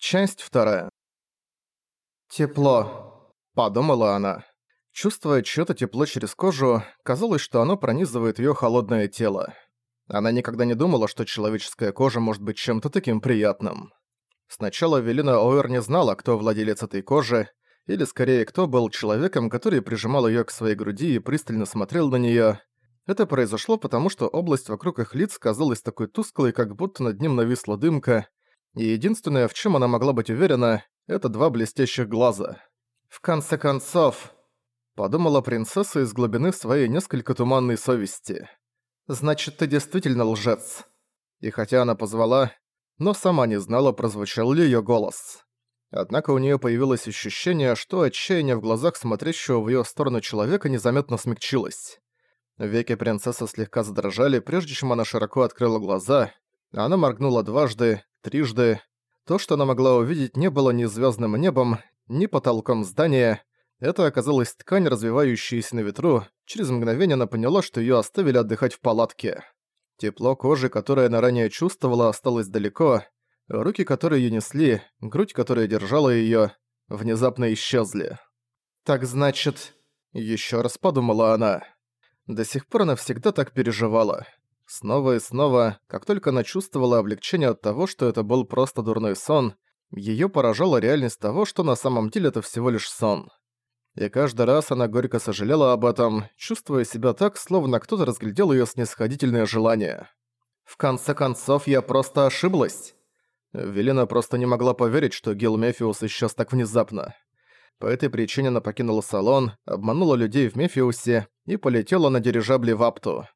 Часть вторая. «Тепло», — подумала она. Чувствуя чьё-то тепло через кожу, казалось, что оно пронизывает её холодное тело. Она никогда не думала, что человеческая кожа может быть чем-то таким приятным. Сначала Велина Оэр не знала, кто владелец этой кожи, или скорее, кто был человеком, который прижимал её к своей груди и пристально смотрел на неё. Это произошло потому, что область вокруг их лиц казалась такой тусклой, как будто над ним нависла дымка, и единственное, в чем она могла быть уверена, это два блестящих глаза. «В конце концов», — подумала принцесса из глубины своей несколько туманной совести, «значит, ты действительно лжец». И хотя она позвала, но сама не знала, прозвучал ли её голос. Однако у неё появилось ощущение, что отчаяние в глазах смотрящего в её сторону человека незаметно смягчилось. Веки принцессы слегка задрожали, прежде чем она широко открыла глаза. Она моргнула дважды, трижды. То, что она могла увидеть, не было ни звездным небом, ни потолком здания. Это оказалась ткань, развивающаяся на ветру. Через мгновение она поняла, что ее оставили отдыхать в палатке. Тепло кожи, которое она ранее чувствовала, осталось далеко. Руки, которые ее несли, грудь, которая держала ее, внезапно исчезли. «Так значит...» Еще раз подумала она. До сих пор она всегда так переживала. Снова и снова, как только она чувствовала облегчение от того, что это был просто дурной сон, её поражала реальность того, что на самом деле это всего лишь сон. И каждый раз она горько сожалела об этом, чувствуя себя так, словно кто-то разглядел её снисходительное желание. «В конце концов, я просто ошиблась!» Велена просто не могла поверить, что Гил Мефиус исчез так внезапно. По этой причине она покинула салон, обманула людей в Мефиусе и полетела на дирижабле в Апту.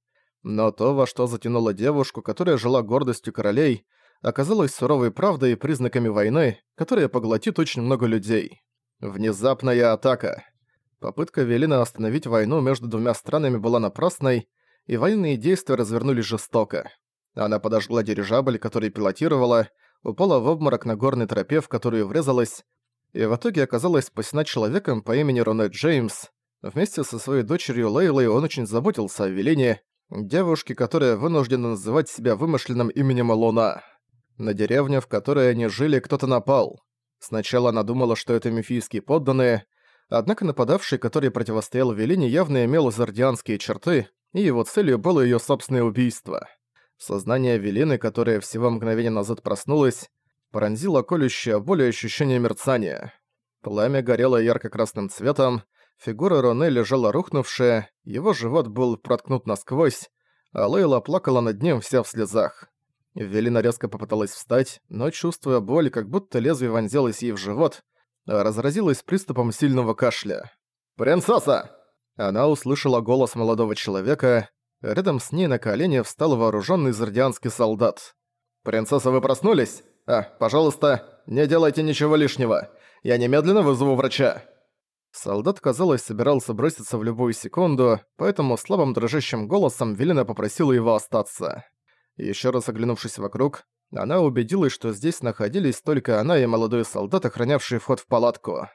Но то, во что затянула девушку, которая жила гордостью королей, оказалось суровой правдой и признаками войны, которая поглотит очень много людей. Внезапная атака. Попытка Велина остановить войну между двумя странами была напрасной, и военные действия развернулись жестоко. Она подожгла дирижабль, который пилотировала, упала в обморок на горной тропе, в которую врезалась, и в итоге оказалась спасена человеком по имени Ронет Джеймс. Вместе со своей дочерью Лейлой он очень заботился о Велине, Девушки, которая вынуждена называть себя вымышленным именем Луна. На деревню, в которой они жили, кто-то напал. Сначала она думала, что это мифийские подданные, однако нападавший, который противостоял Велине, явно имел зардианские черты, и его целью было ее собственное убийство. Сознание Велины, которое всего мгновение назад проснулось, пронзило колющее более ощущение мерцания. Пламя горело ярко-красным цветом, Фигура Роне лежала рухнувшая, его живот был проткнут насквозь, а Лейла плакала над ним вся в слезах. Велина резко попыталась встать, но, чувствуя боль, как будто лезвие вонзилось ей в живот, разразилась приступом сильного кашля. «Принцесса!» Она услышала голос молодого человека. Рядом с ней на колени встал вооруженный зардианский солдат. «Принцесса, вы проснулись? А, пожалуйста, не делайте ничего лишнего. Я немедленно вызову врача». Солдат, казалось, собирался броситься в любую секунду, поэтому слабым дрожащим голосом Велина попросила его остаться. Еще раз оглянувшись вокруг, она убедилась, что здесь находились только она и молодой солдат, охранявший вход в палатку.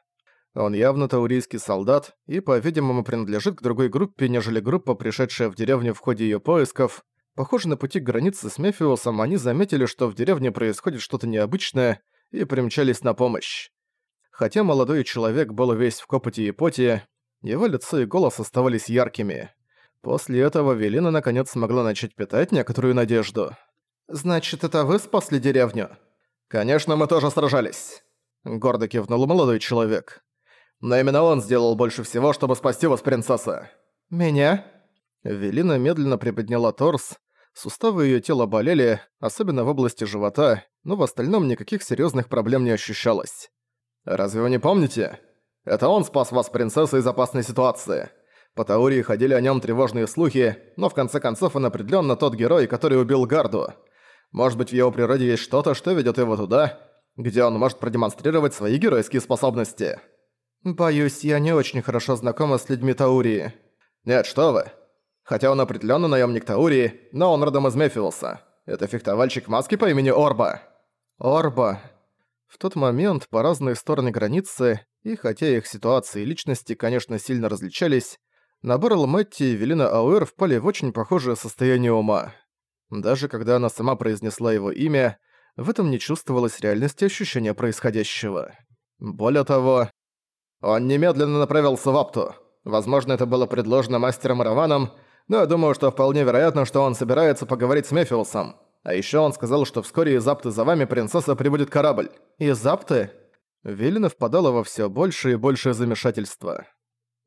Он явно таурийский солдат и, по-видимому, принадлежит к другой группе, нежели группа, пришедшая в деревню в ходе ее поисков. Похоже, на пути к границе с Мефиусом они заметили, что в деревне происходит что-то необычное, и примчались на помощь. Хотя молодой человек был весь в копоте и поте, его лицо и голос оставались яркими. После этого Велина наконец смогла начать питать некоторую надежду. «Значит, это вы спасли деревню?» «Конечно, мы тоже сражались», — гордо кивнул молодой человек. «Но именно он сделал больше всего, чтобы спасти вас, принцесса». «Меня?» Велина медленно приподняла торс. Суставы её тела болели, особенно в области живота, но в остальном никаких серьёзных проблем не ощущалось. Разве вы не помните? Это он спас вас, принцесса, из опасной ситуации. По Таурии ходили о нем тревожные слухи, но в конце концов он определенно тот герой, который убил Гарду. Может быть, в его природе есть что-то, что ведет его туда, где он может продемонстрировать свои геройские способности. Боюсь, я не очень хорошо знакома с людьми Таурии. Нет, что вы. Хотя он определенно наемник Таурии, но он родом из Мефилуса. Это фехтовальщик маски по имени Орба. Орба. В тот момент по разные стороны границы, и хотя их ситуации и личности, конечно, сильно различались, на Берл Мэтти и Велина Ауэр впали в очень похожее состояние ума. Даже когда она сама произнесла его имя, В этом не чувствовалось реальности ощущения происходящего. Более того, он немедленно направился в Апту. Возможно, это было предложено мастером Раваном, но я думаю, что вполне вероятно, что он собирается поговорить с Мефиусом. А еще он сказал, что вскоре из Апты за вами, принцесса, прибудет корабль. Из Апты? Велина впадала во все больше и большее замешательство.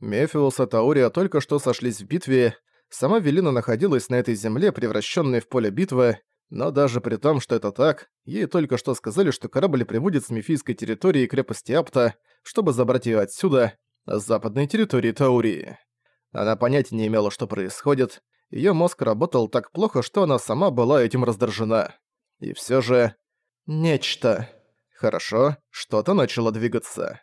Мефиус и Таурия только что сошлись в битве, сама Велина находилась на этой земле, превращенной в поле битвы, но даже при том, что это так, ей только что сказали, что корабль прибудет с мифийской территории крепости Апта, чтобы забрать ее отсюда, с западной территории Таурии. Она понятия не имела, что происходит, ее мозг работал так плохо, что она сама была этим раздражена. И все же... Нечто. Хорошо, что-то начало двигаться.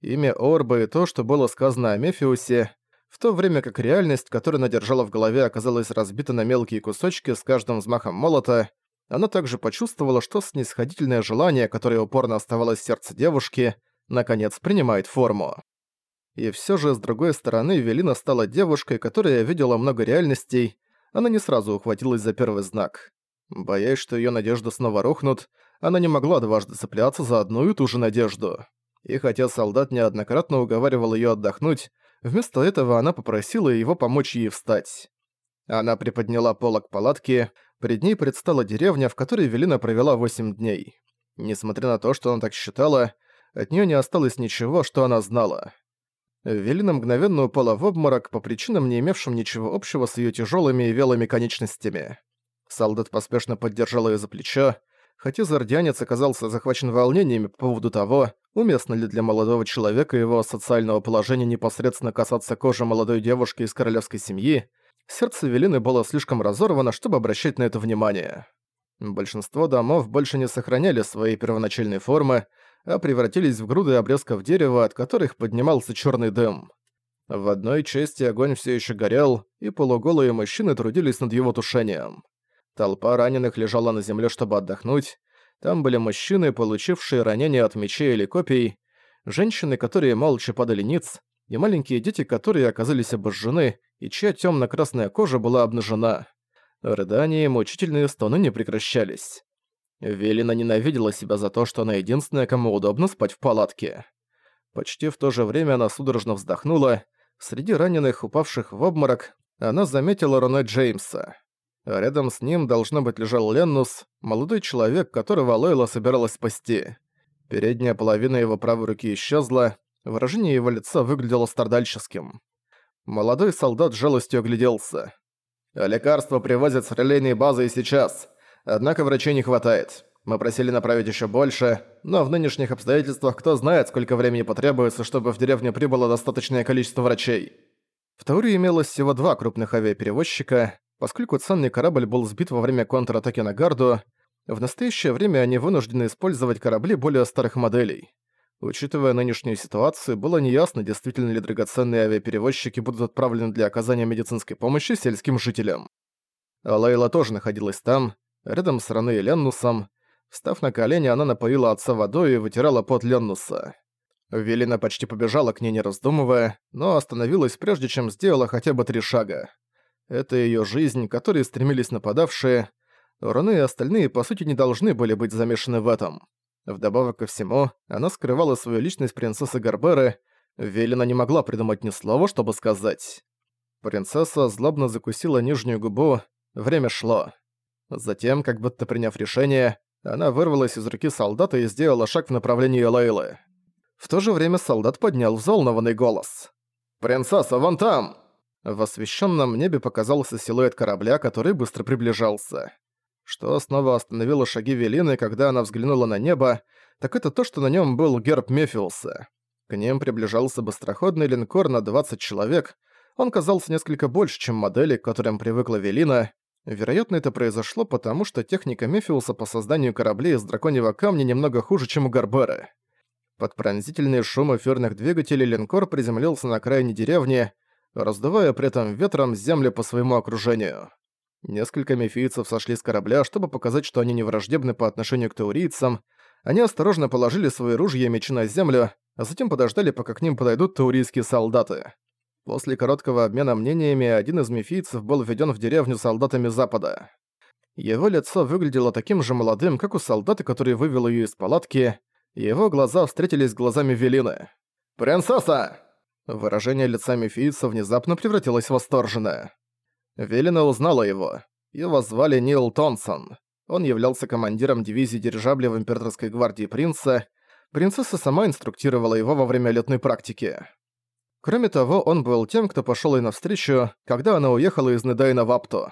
Имя Орба и то, что было сказано о Мефиусе, в то время как реальность, которую она держала в голове, оказалась разбита на мелкие кусочки с каждым взмахом молота, она также почувствовала, что снисходительное желание, которое упорно оставалось в сердце девушки, наконец принимает форму. И все же, с другой стороны, Велина стала девушкой, которая видела много реальностей, она не сразу ухватилась за первый знак. Боясь, что ее надежды снова рухнут, она не могла дважды цепляться за одну и ту же надежду. И хотя солдат неоднократно уговаривал ее отдохнуть, Вместо этого она попросила его помочь ей встать. Она приподняла полок палатки, перед ней предстала деревня, в которой Велина провела 8 дней. Несмотря на то, что она так считала, от нее не осталось ничего, что она знала. Велина мгновенно упала в обморок по причинам, не имевшим ничего общего с ее тяжелыми и велыми конечностями. Солдат поспешно поддержал ее за плечо, хотя зардианец оказался захвачен волнениями по поводу того, уместно ли для молодого человека его социального положения непосредственно касаться кожи молодой девушки из королевской семьи, сердце Велины было слишком разорвано, чтобы обращать на это внимание. Большинство домов больше не сохраняли свои первоначальные формы, а превратились в груды обрезков дерева, от которых поднимался черный дым. В одной части огонь все еще горел, и полуголые мужчины трудились над его тушением. Толпа раненых лежала на земле, чтобы отдохнуть. Там были мужчины, получившие ранения от мечей или копий, женщины, которые молча падали ниц, и маленькие дети, которые оказались обожжены, и чья темно-красная кожа была обнажена. Рыдания и мучительные стоны не прекращались. Велина ненавидела себя за то, что она единственная, кому удобно спать в палатке. Почти в то же время она судорожно вздохнула. Среди раненых, упавших в обморок, она заметила Роне Джеймса рядом с ним, должно быть, лежал Леннус, молодой человек, которого Лойла собиралась спасти. Передняя половина его правой руки исчезла, выражение его лица выглядело страдальческим. Молодой солдат жалостью огляделся. «Лекарства привозят с релейной базы и сейчас, однако врачей не хватает. Мы просили направить еще больше, но в нынешних обстоятельствах кто знает, сколько времени потребуется, чтобы в деревню прибыло достаточное количество врачей». В Тауре имелось всего два крупных авиаперевозчика, Поскольку ценный корабль был сбит во время контратаки на Гарду, в настоящее время они вынуждены использовать корабли более старых моделей. Учитывая нынешнюю ситуацию, было неясно, действительно ли драгоценные авиаперевозчики будут отправлены для оказания медицинской помощи сельским жителям. А Лейла тоже находилась там, рядом с Раны и Леннусом. Встав на колени, она напоила отца водой и вытирала пот Леннуса. Велина почти побежала к ней, не раздумывая, но остановилась прежде, чем сделала хотя бы три шага. Это ее жизнь, которой стремились нападавшие. Руны и остальные, по сути, не должны были быть замешаны в этом. Вдобавок ко всему, она скрывала свою личность принцессы Гарберы, Велина не могла придумать ни слова, чтобы сказать. Принцесса злобно закусила нижнюю губу, время шло. Затем, как будто приняв решение, она вырвалась из руки солдата и сделала шаг в направлении Лейлы. В то же время солдат поднял взволнованный голос. «Принцесса, вон там!» В освещенном небе показался силуэт корабля, который быстро приближался. Что снова остановило шаги Велины, когда она взглянула на небо, так это то, что на нем был герб Мефиуса. К ним приближался быстроходный линкор на 20 человек. Он казался несколько больше, чем модели, к которым привыкла Велина. Вероятно, это произошло потому, что техника Мефиуса по созданию кораблей из драконьего камня немного хуже, чем у Гарбера. Под пронзительные шумы ферных двигателей линкор приземлился на окраине деревни, раздувая при этом ветром землю по своему окружению. Несколько мифийцев сошли с корабля, чтобы показать, что они не враждебны по отношению к таурийцам. Они осторожно положили свои ружья и мечи на землю, а затем подождали, пока к ним подойдут таурийские солдаты. После короткого обмена мнениями один из мифийцев был введен в деревню солдатами Запада. Его лицо выглядело таким же молодым, как у солдата, который вывел её из палатки, его глаза встретились с глазами Велины. «Принцесса!» Выражение лица Мефиица внезапно превратилось в восторженное. Велина узнала его. Его звали Нил Тонсон. Он являлся командиром дивизии дирижабля в императорской гвардии принца. Принцесса сама инструктировала его во время летной практики. Кроме того, он был тем, кто пошёл ей навстречу, когда она уехала из Недайна в Апту.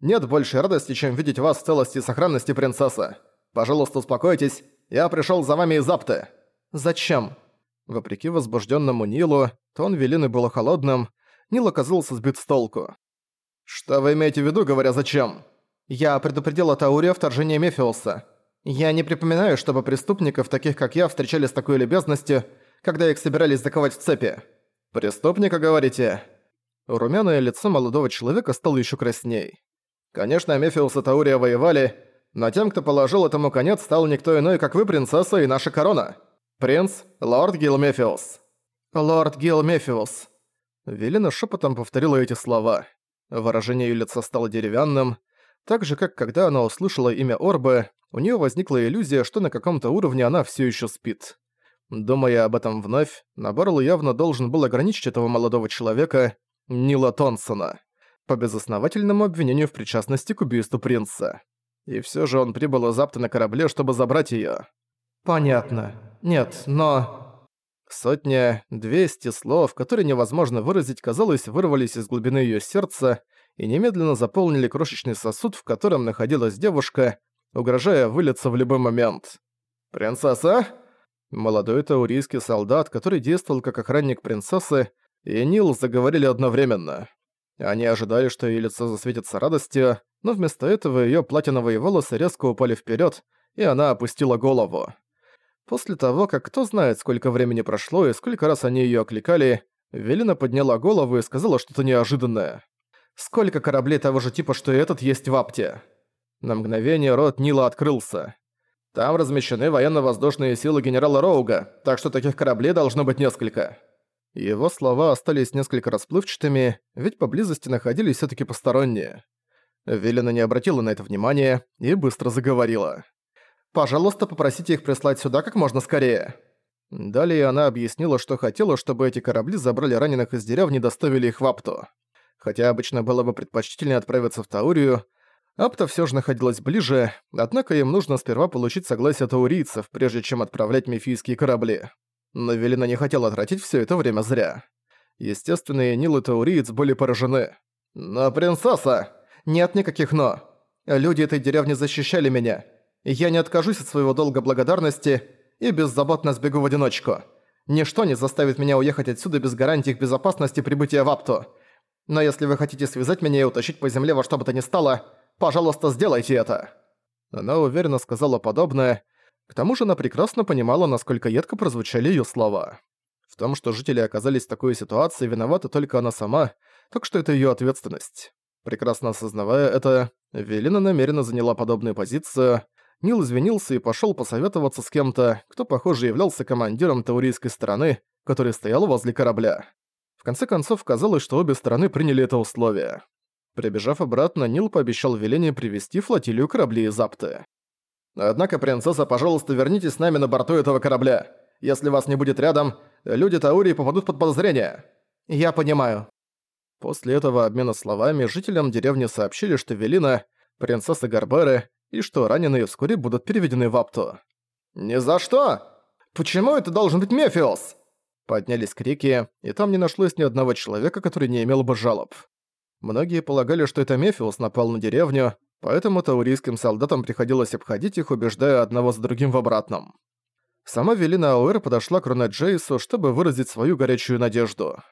«Нет большей радости, чем видеть вас в целости и сохранности, принцесса. Пожалуйста, успокойтесь, я пришёл за вами из Апты». «Зачем?» Вопреки возбужденному Нилу, тон Велины был холодным, Нил оказался сбит с толку. «Что вы имеете в виду, говоря «зачем»?» «Я предупредил Тауре о вторжении Мефиуса. Я не припоминаю, чтобы преступников, таких как я, встречали с такой любезностью, когда их собирались заковать в цепи». «Преступника, говорите?» Румяное лицо молодого человека стало еще красней. «Конечно, Мефиус и Таурия воевали, но тем, кто положил этому конец, стал никто иной, как вы, принцесса, и наша корона. «Принц, лорд Гилмефиус». «Лорд Гилмефиус». Велина шепотом повторила эти слова. Выражение её лица стало деревянным. Так же, как когда она услышала имя Орбы, у неё возникла иллюзия, что на каком-то уровне она всё ещё спит. Думая об этом вновь, Набарл явно должен был ограничить этого молодого человека, Нила Тонсона, по безосновательному обвинению в причастности к убийству принца. И всё же он прибыл из Апты на корабле, чтобы забрать её. «Понятно. Нет, но...» Сотня, двести слов, которые невозможно выразить, казалось, вырвались из глубины её сердца и немедленно заполнили крошечный сосуд, в котором находилась девушка, угрожая вылиться в любой момент. «Принцесса?» Молодой таурийский солдат, который действовал как охранник принцессы, и Нил заговорили одновременно. Они ожидали, что её лицо засветится радостью, но вместо этого её платиновые волосы резко упали вперёд, и она опустила голову. После того, как кто знает, сколько времени прошло и сколько раз они её окликали, Велина подняла голову и сказала что-то неожиданное. «Сколько кораблей того же типа, что и этот, есть в Апте?» На мгновение рот Нила открылся. «Там размещены военно-воздушные силы генерала Роуга, так что таких кораблей должно быть несколько». Его слова остались несколько расплывчатыми, ведь поблизости находились всё-таки посторонние. Велина не обратила на это внимания и быстро заговорила. Пожалуйста, попросите их прислать сюда как можно скорее». Далее она объяснила, что хотела, чтобы эти корабли забрали раненых из деревни и доставили их в Апту. Хотя обычно было бы предпочтительнее отправиться в Таурию, Апта все же находилась ближе, однако им нужно сперва получить согласие таурийцев, прежде чем отправлять мифийские корабли. Но Велина не хотела тратить все это время зря. Естественно, и Нил и Тауриец были поражены. «Но принцесса!» «Нет никаких «но». Люди этой деревни защищали меня. Я не откажусь от своего долга благодарности и беззаботно сбегу в одиночку. Ничто не заставит меня уехать отсюда без гарантии их безопасности прибытия в Апту. Но если вы хотите связать меня и утащить по земле во что бы то ни стало, пожалуйста, сделайте это». Она уверенно сказала подобное. К тому же она прекрасно понимала, насколько едко прозвучали её слова. В том, что жители оказались в такой ситуации, виновата только она сама, так что это её ответственность. Прекрасно осознавая это, Велина намеренно заняла подобную позицию, Нил извинился и пошёл посоветоваться с кем-то, кто, похоже, являлся командиром таурийской стороны, который стоял возле корабля. В конце концов, казалось, что обе стороны приняли это условие. Прибежав обратно, Нил пообещал Велене привести флотилию кораблей из Апты. «Однако, принцесса, пожалуйста, вернитесь с нами на борту этого корабля. Если вас не будет рядом, люди Таурии попадут под подозрение». «Я понимаю». После этого обмена словами жителям деревни сообщили, что Велина, принцесса Гарберы, и что раненые вскоре будут переведены в Апту. «Ни за что! Почему это должен быть Мефиос?» Поднялись крики, и там не нашлось ни одного человека, который не имел бы жалоб. Многие полагали, что это Мефиос напал на деревню, поэтому таурийским солдатам приходилось обходить их, убеждая одного за другим в обратном. Сама Велина Ауэр подошла к Руне Джейсу, чтобы выразить свою горячую надежду.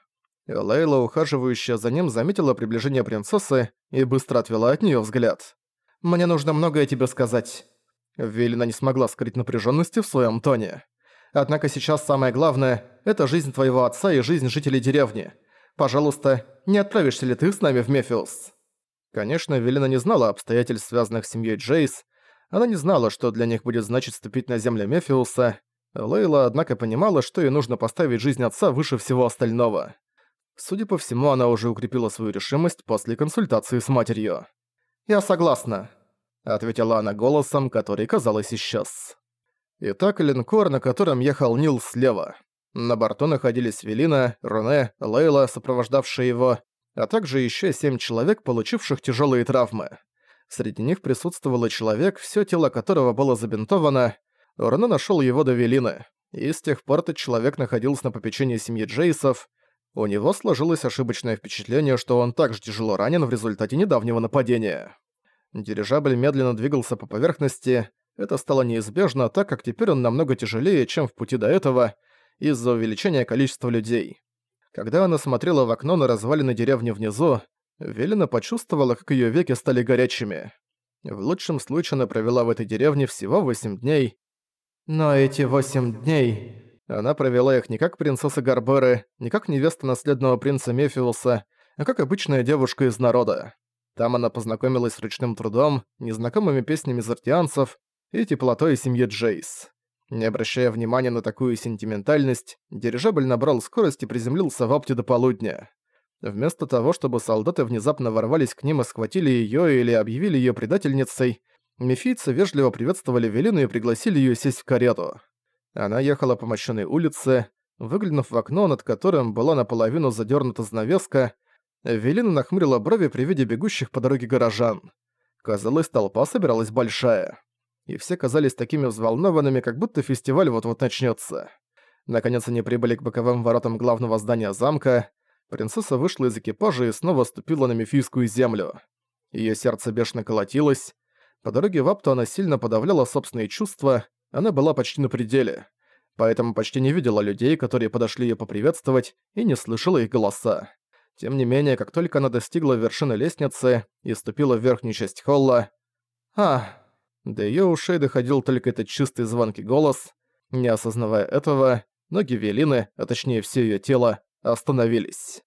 Лейла, ухаживающая за ним, заметила приближение принцессы и быстро отвела от нее взгляд. Мне нужно многое тебе сказать». Велина не смогла скрыть напряженности в своем тоне. «Однако сейчас самое главное – это жизнь твоего отца и жизнь жителей деревни. Пожалуйста, не отправишься ли ты с нами в Мефиус?» Конечно, Велина не знала обстоятельств, связанных с семьей Джейс. Она не знала, что для них будет значить ступить на землю Мефиуса. Лейла, однако, понимала, что ей нужно поставить жизнь отца выше всего остального. Судя по всему, она уже укрепила свою решимость после консультации с матерью. «Я согласна», ответила она голосом, который, казалось, исчез. Итак, линкор, на котором ехал Нил слева. На борту находились Велина, Руне, Лейла, сопровождавшие его, а также еще семь человек, получивших тяжелые травмы. Среди них присутствовал человек, все тело которого было забинтовано. Руне нашел его до Велины, и с тех пор этот человек находился на попечении семьи Джейсов. У него сложилось ошибочное впечатление, что он также тяжело ранен в результате недавнего нападения. Дирижабль медленно двигался по поверхности. Это стало неизбежно, так как теперь он намного тяжелее, чем в пути до этого, из-за увеличения количества людей. Когда она смотрела в окно на развалины деревни внизу, Велина почувствовала, как её веки стали горячими. В лучшем случае она провела в этой деревне всего 8 дней. Но эти 8 дней... Она провела их не как принцесса Гарберы, не как невеста наследного принца Мефиуса, а как обычная девушка из народа. Там она познакомилась с ручным трудом, незнакомыми песнями зартианцев и теплотой семьи Джейс. Не обращая внимания на такую сентиментальность, дирижабль набрал скорость и приземлился в Апте до полудня. Вместо того, чтобы солдаты внезапно ворвались к ним и схватили её или объявили её предательницей, мефийцы вежливо приветствовали Велину и пригласили её сесть в карету. Она ехала по мощенной улице, выглянув в окно, над которым была наполовину задёрнута занавеска, Велина нахмурила брови при виде бегущих по дороге горожан. Казалось, толпа собиралась большая. И все казались такими взволнованными, как будто фестиваль вот-вот начнётся. Наконец они прибыли к боковым воротам главного здания замка, принцесса вышла из экипажа и снова ступила на мифийскую землю. Её сердце бешено колотилось. По дороге в Апту она сильно подавляла собственные чувства, она была почти на пределе. Поэтому почти не видела людей, которые подошли её поприветствовать, и не слышала их голоса. Тем не менее, как только она достигла вершины лестницы и ступила в верхнюю часть холла... А, до её ушей доходил только этот чистый звонкий голос. Не осознавая этого, ноги Велины, а точнее всё её тело, остановились.